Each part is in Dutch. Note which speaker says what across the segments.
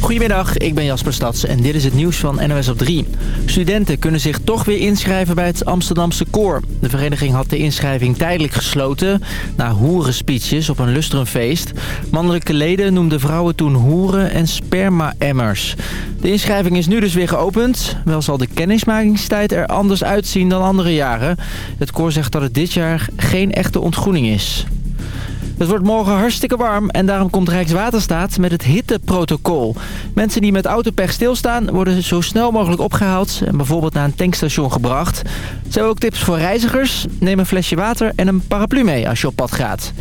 Speaker 1: Goedemiddag, ik ben Jasper Stads en dit is het nieuws van NOS op 3. Studenten kunnen zich toch weer inschrijven bij het Amsterdamse koor. De vereniging had de inschrijving tijdelijk gesloten... na hoerenspeeches op een lustrumfeest. Mannelijke leden noemden vrouwen toen hoeren en sperma-emmers. De inschrijving is nu dus weer geopend. Wel zal de kennismakingstijd er anders uitzien dan andere jaren. Het koor zegt dat het dit jaar geen echte ontgroening is. Het wordt morgen hartstikke warm en daarom komt Rijkswaterstaat met het hitteprotocol. Mensen die met autopech stilstaan worden zo snel mogelijk opgehaald en bijvoorbeeld naar een tankstation gebracht. Zijn ook tips voor reizigers? Neem een flesje water en een paraplu mee als je op pad gaat.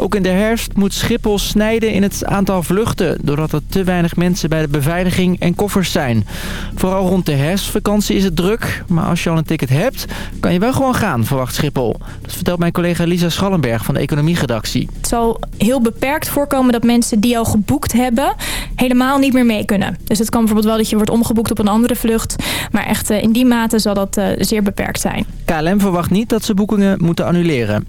Speaker 1: Ook in de herfst moet Schiphol snijden in het aantal vluchten... doordat er te weinig mensen bij de beveiliging en koffers zijn. Vooral rond de herfstvakantie is het druk. Maar als je al een ticket hebt, kan je wel gewoon gaan, verwacht Schiphol. Dat vertelt mijn collega Lisa Schallenberg van de economieredactie.
Speaker 2: Het zal heel beperkt voorkomen dat mensen die al geboekt hebben... helemaal niet meer mee kunnen. Dus het kan bijvoorbeeld wel dat je wordt omgeboekt op een andere vlucht. Maar echt eh, in die mate zal dat eh, zeer beperkt zijn.
Speaker 1: KLM verwacht niet dat ze boekingen moeten annuleren.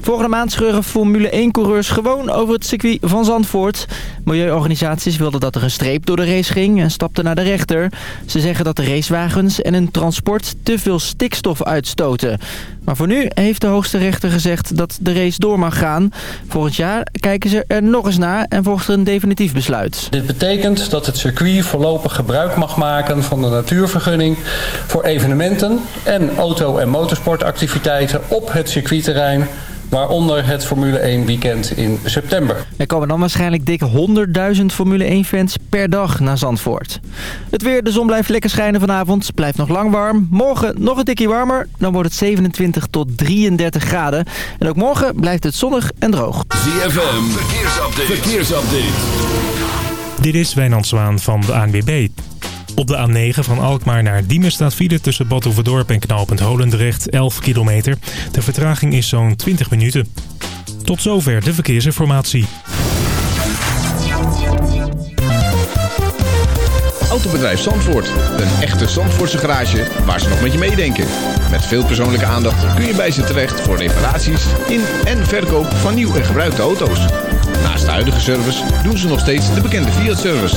Speaker 1: Volgende maand scheuren Formule 1-coureurs gewoon over het circuit van Zandvoort. Milieuorganisaties wilden dat er een streep door de race ging en stapten naar de rechter. Ze zeggen dat de racewagens en hun transport te veel stikstof uitstoten. Maar voor nu heeft de hoogste rechter gezegd dat de race door mag gaan. Volgend jaar kijken ze er nog eens naar en volgt een definitief besluit.
Speaker 3: Dit betekent dat het circuit voorlopig gebruik mag maken van de natuurvergunning voor evenementen en auto- en motorsportactiviteiten op het circuitterrein waaronder het Formule 1 weekend in september.
Speaker 1: Er komen dan waarschijnlijk dik 100.000 Formule 1-fans per dag naar Zandvoort. Het weer, de zon blijft lekker schijnen vanavond, blijft nog lang warm. Morgen nog een tikje warmer, dan wordt het 27 tot 33 graden. En ook morgen blijft het zonnig en droog.
Speaker 4: ZFM, verkeersupdate. verkeersupdate.
Speaker 5: Dit is Wijnand Zwaan van de ANWB. Op de A9 van Alkmaar naar Diemen staat file tussen Bad Oeverdorp en knooppunt Holendrecht 11 kilometer. De vertraging is zo'n 20 minuten. Tot zover de verkeersinformatie.
Speaker 6: Autobedrijf Zandvoort. Een echte Zandvoortse garage waar ze nog met je meedenken. Met veel persoonlijke aandacht kun je bij ze terecht voor reparaties in en verkoop van nieuw en gebruikte auto's. Naast de huidige service doen ze nog steeds de bekende Fiat-service.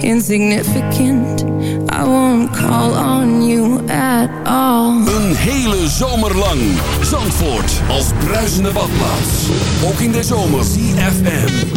Speaker 7: Insignificant. I won't call on you at all.
Speaker 8: Een hele zomer lang. Zandvoort als bruisende badplaats. Ook in de zomer. CFM.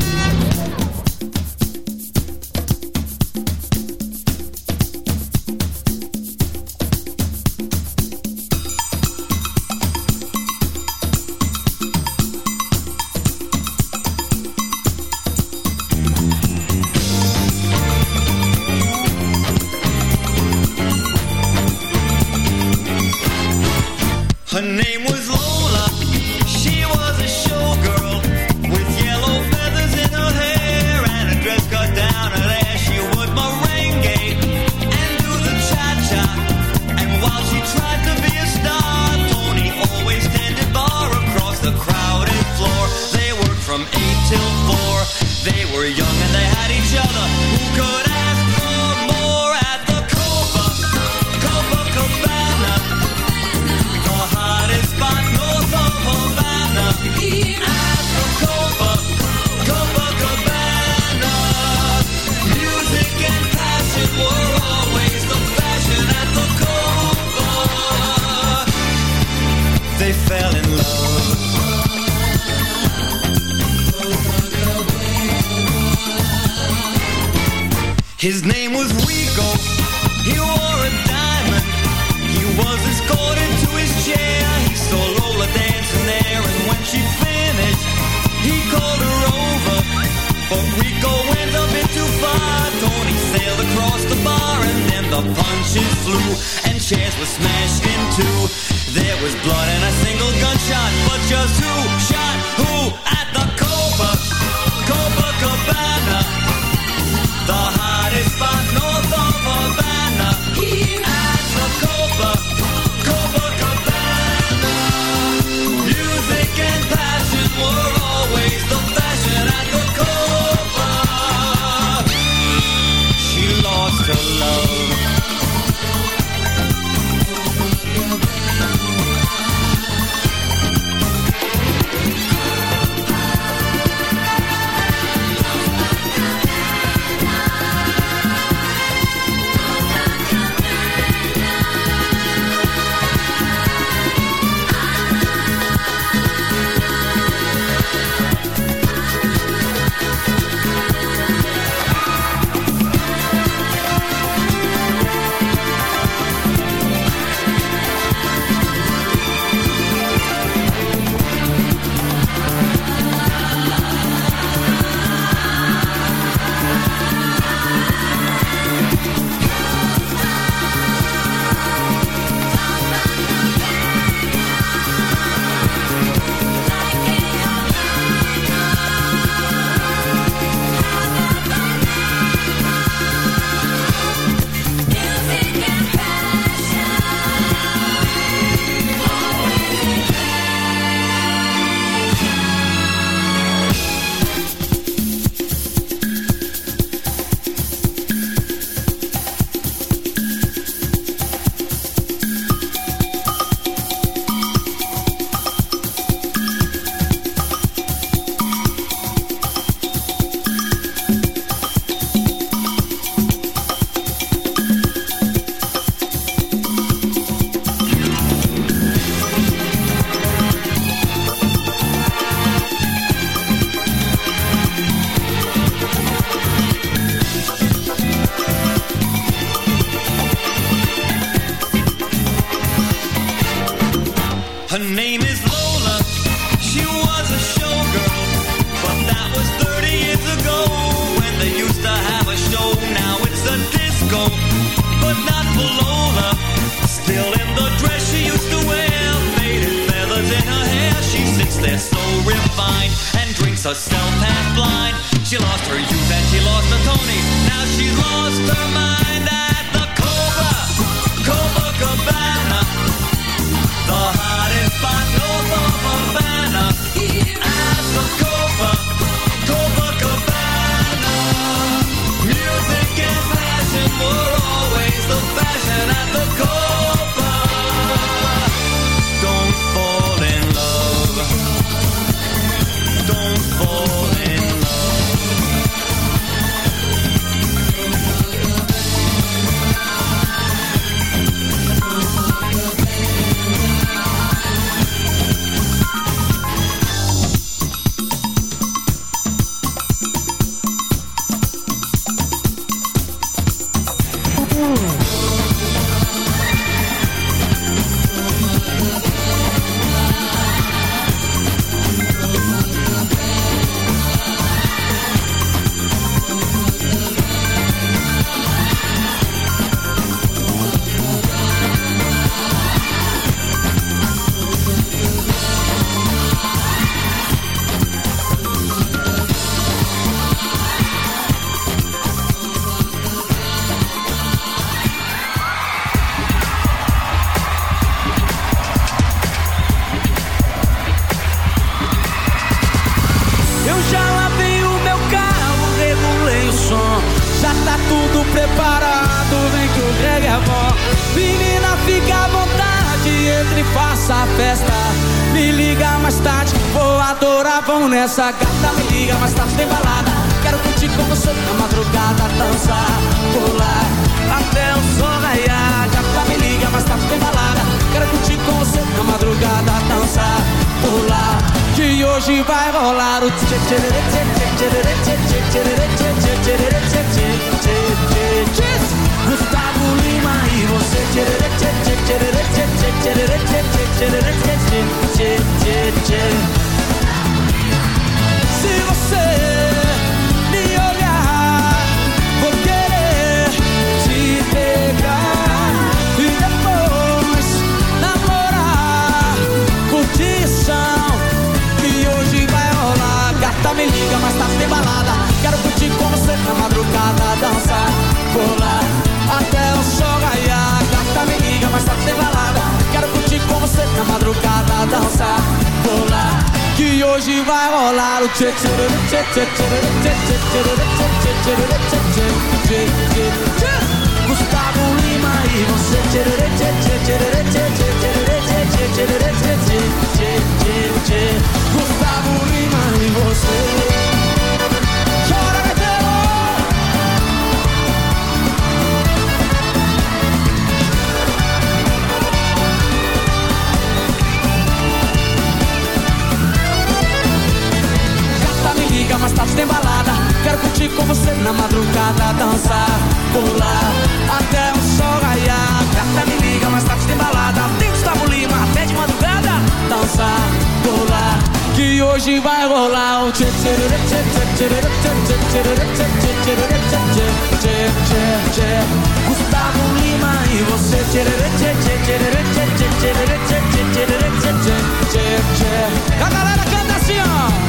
Speaker 9: Rico went a bit too far. Tony sailed across the bar and then the punches flew and chairs were smashed into. There was blood and a single gunshot, but just who shot who at the Copa, Cabana, the hottest spot north of Havana.
Speaker 10: Saka. hoje vai rolar um tchê tchê tchê Gustavo Lima e você tchê tchê tchê tchê tchê tchê tchê tchê tchê tchê A galera canta assim ó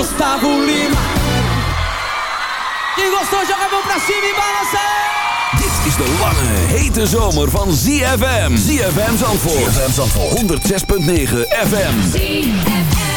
Speaker 10: Gustavo Lima. Quem gostou, joga a mão pra cima e balança!
Speaker 4: Dit is de lange, hete zomer van ZFM. ZFM Zandvoort. ZFM Zandvoort. 106.9 FM.
Speaker 11: ZFM.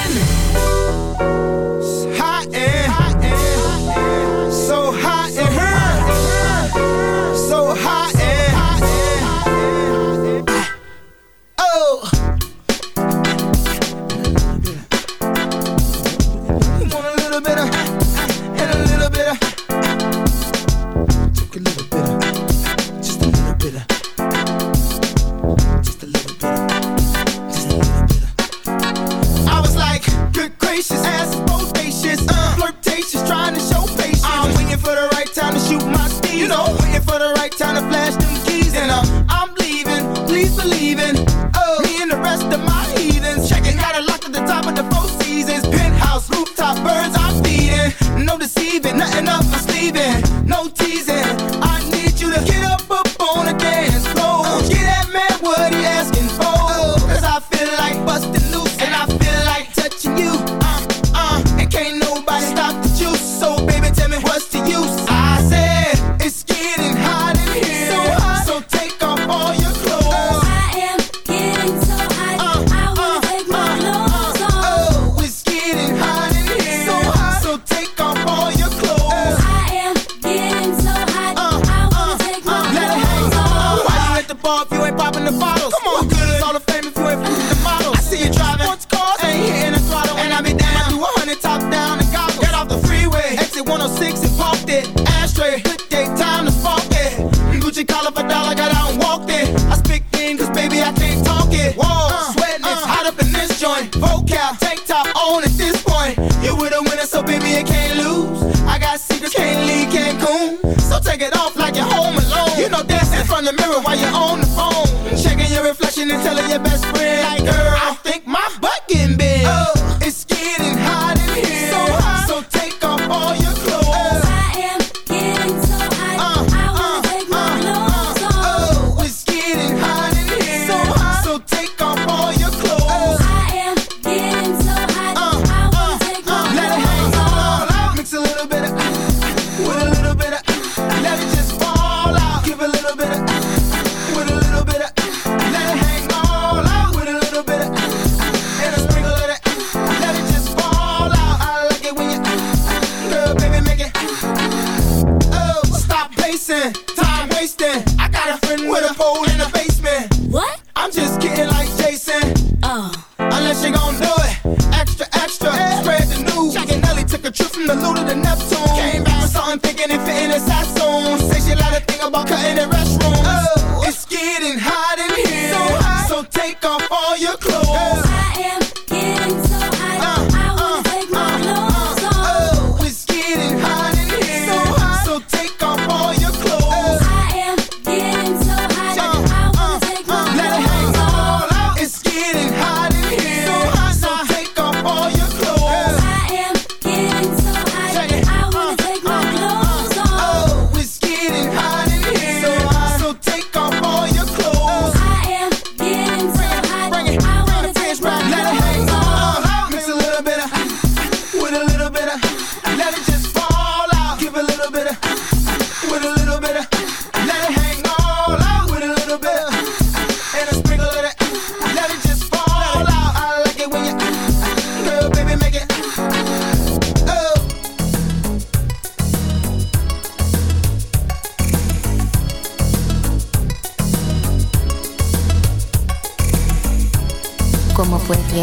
Speaker 11: vocal, tank top on at this point. You with a winner, so baby you can't lose. I got secrets, can't leave Cancun. So take it off like you're home alone. You know, dancing in front of the mirror while you're on the phone. Checking your reflection and telling your best friend, like, girl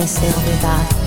Speaker 8: em seu.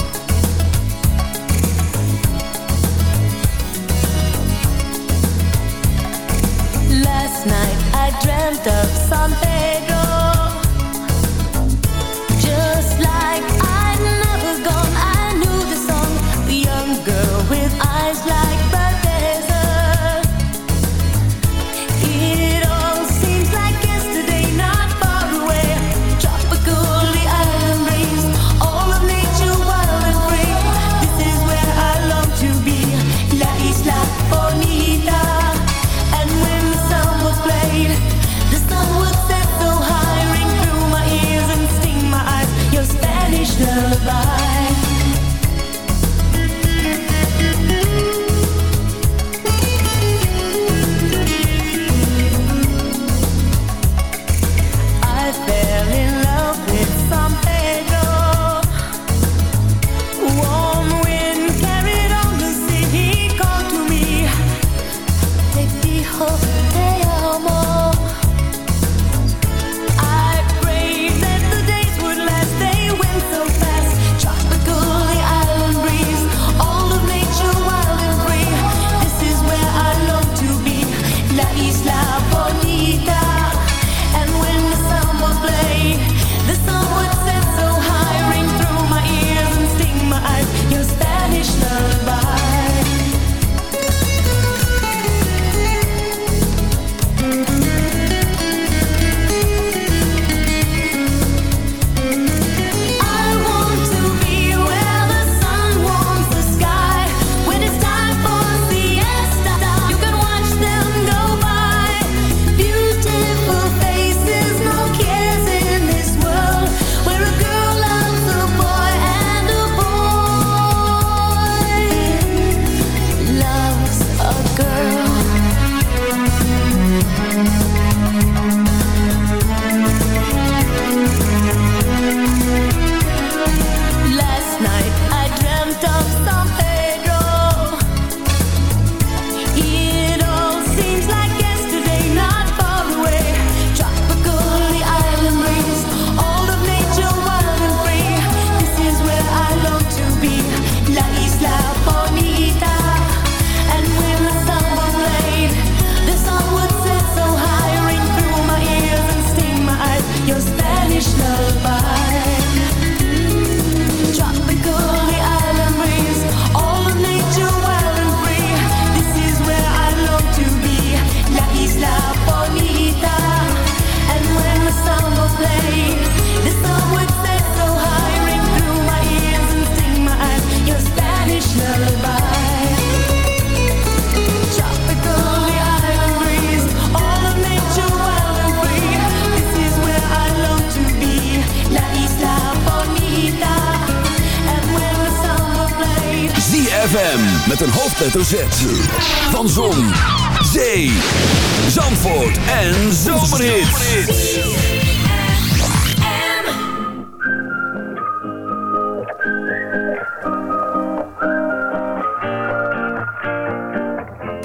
Speaker 8: Zandvoort en Zomerhits.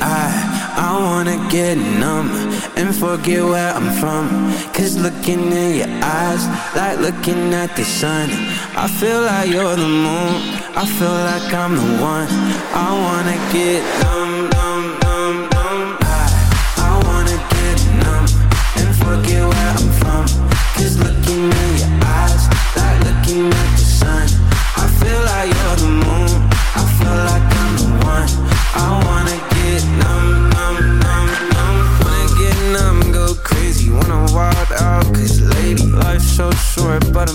Speaker 12: I, I wanna get numb and forget where I'm from. Cause looking in your eyes, like looking at the sun. I feel like you're the moon, I feel like I'm the one. I wanna get numb, numb.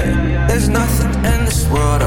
Speaker 12: yeah. There's nothing in this world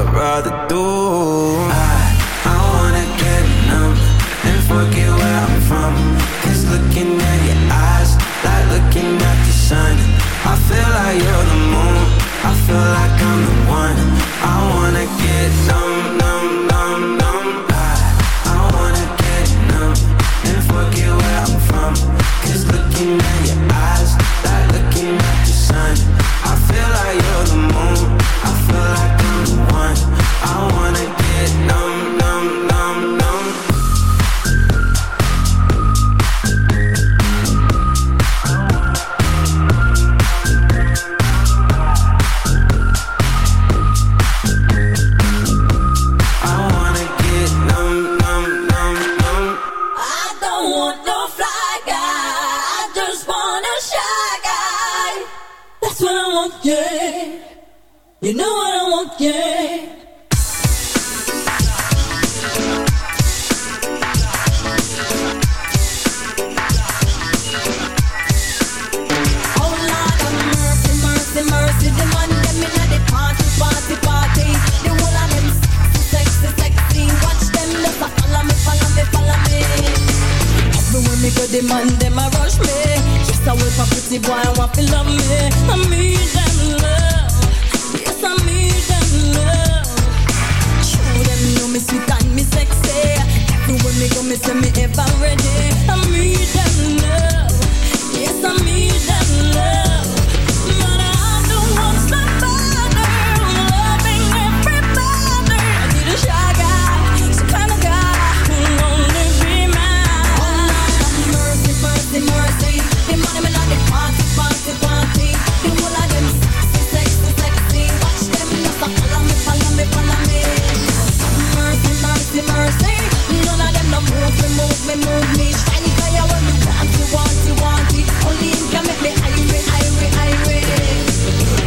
Speaker 13: move me, move me. Shiny guy, I want you, want you, want you, want it. Only you can make me irate, irate, irate.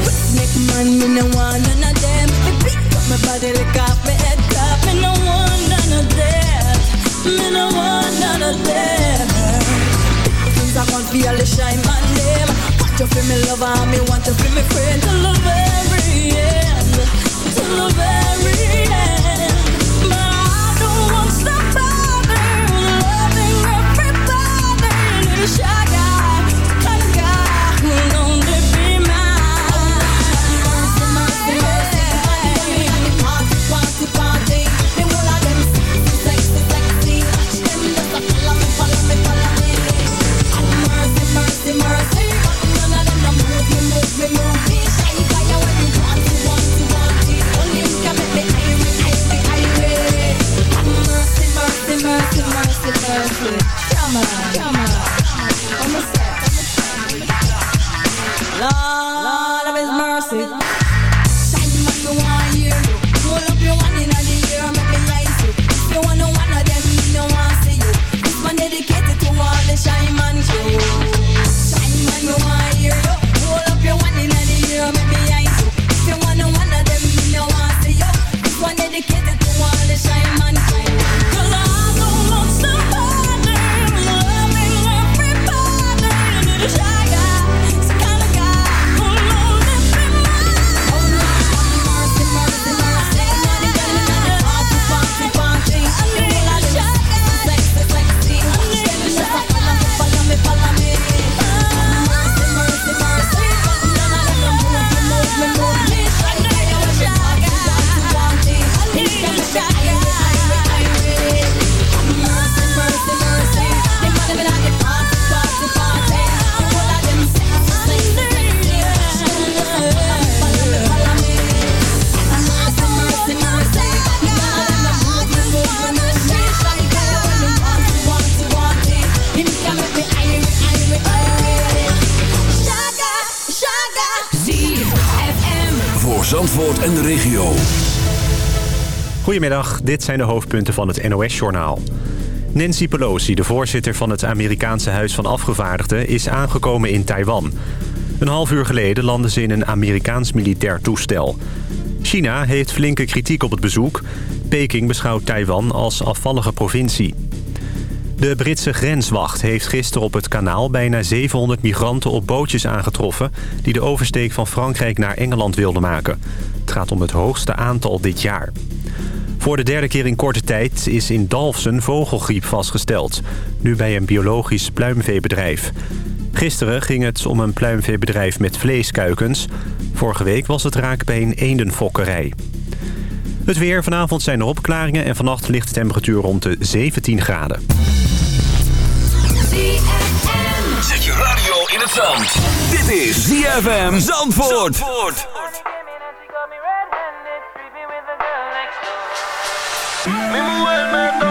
Speaker 13: Redneck man, me no want none of them. Me pick up my body, lick off my head top. Me no want none of them. Me no want none of them. Things I can't feel, the shine my name. Want you for me lover, me want you for me friend. Till the very end, till the very end. shine.
Speaker 14: Goedemiddag, dit zijn de hoofdpunten van het NOS-journaal. Nancy Pelosi, de voorzitter van het Amerikaanse Huis van Afgevaardigden... is aangekomen in Taiwan. Een half uur geleden landen ze in een Amerikaans militair toestel. China heeft flinke kritiek op het bezoek. Peking beschouwt Taiwan als afvallige provincie. De Britse grenswacht heeft gisteren op het kanaal bijna 700 migranten op bootjes aangetroffen... die de oversteek van Frankrijk naar Engeland wilden maken. Het gaat om het hoogste aantal dit jaar. Voor de derde keer in korte tijd is in Dalfsen vogelgriep vastgesteld. Nu bij een biologisch pluimveebedrijf. Gisteren ging het om een pluimveebedrijf met vleeskuikens. Vorige week was het raak bij een eendenfokkerij. Het weer. Vanavond zijn er opklaringen en vannacht ligt de temperatuur rond de 17 graden.
Speaker 4: Zet je radio in het zand. Dit is ZFM Zandvoort.
Speaker 15: Zandvoort. Mimo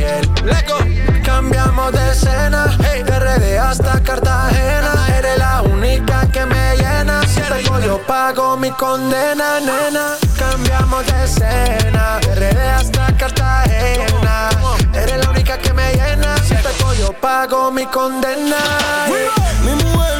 Speaker 15: piel. Cambiamos de escena, de RD hasta Cartagena. Eres la única que me llena. Si te yo pago mi condena, nena. Cambiamos de escena, de RD hasta Cartagena. Eres la única que me llena. Si te yo pago mi condena.
Speaker 4: Mi mujer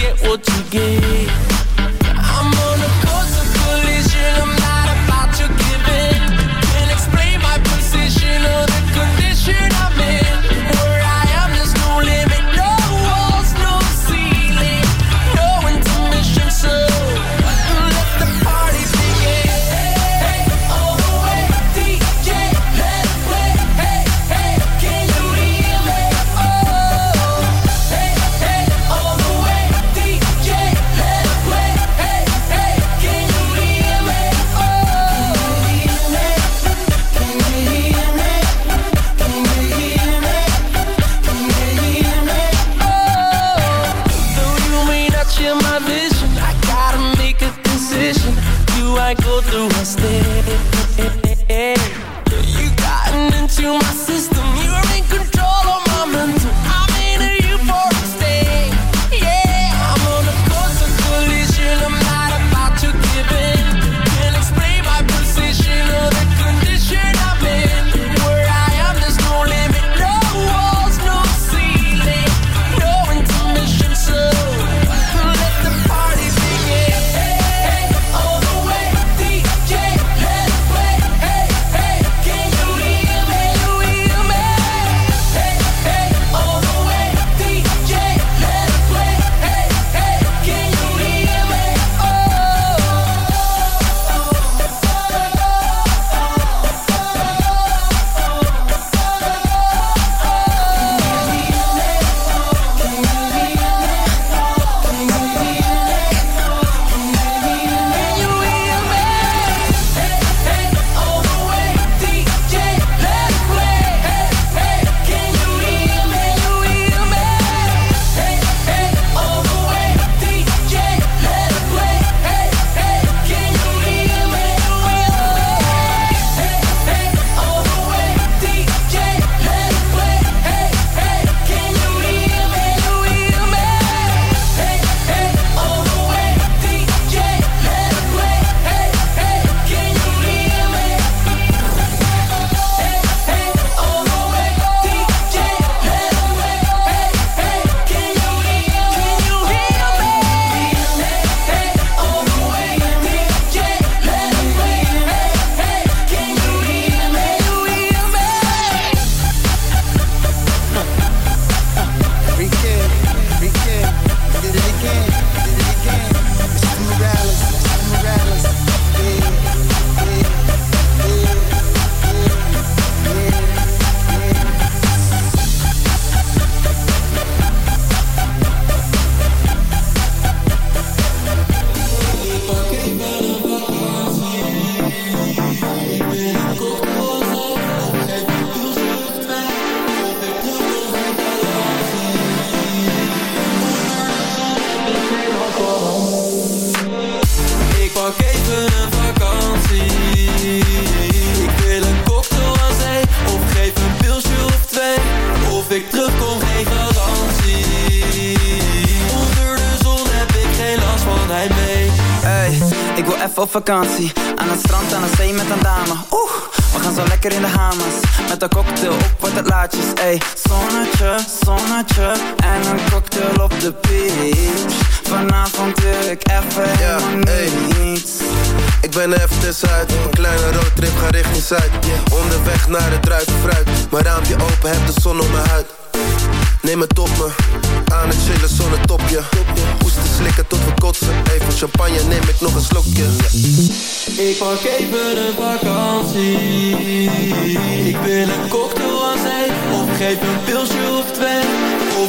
Speaker 16: vakantie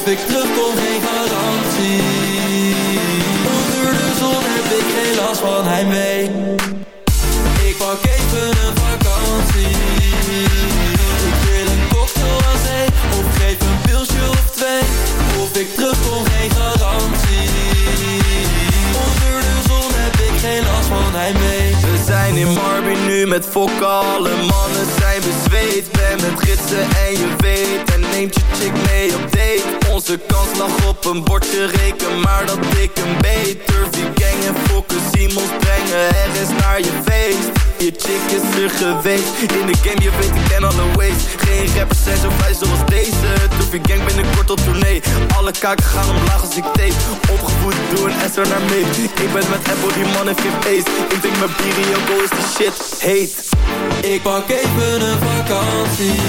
Speaker 8: Of ik terugkom, geen garantie. Onder de zon heb ik geen last van hij mee.
Speaker 17: Ik
Speaker 8: pak even een vakantie. Ik wil een cocktail aan zee Of geef een pilsje of twee. Of ik terugkom, geen garantie. Onder de zon heb ik geen last van hij mee.
Speaker 17: We zijn in Marby nu met fokken, mannen zijn bezweet. Ben met gidsen en je weet, en neemt je chick mee op date Onze kans lag op een bordje, reken maar dat ik een je gang en fokken, Simons brengen er is naar je feest. Je chick is er geweest, in de game je weet ik ken alle ways. Geen rappers zijn zo vrij zoals deze je gang binnenkort op tournee. Alle kaken gaan omlaag als ik tape Opgevoed door een SR naar mee. Ik ben met Apple, die man heeft geen feest Ik drink mijn bier en Joko is de shit heet.
Speaker 8: Ik pak even een vakantie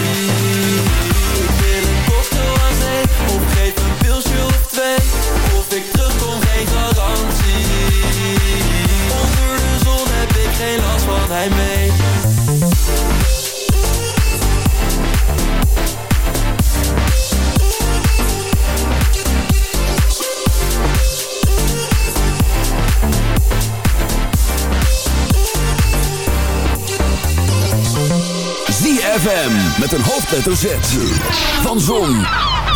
Speaker 18: hoofdletter Z. Van Zon,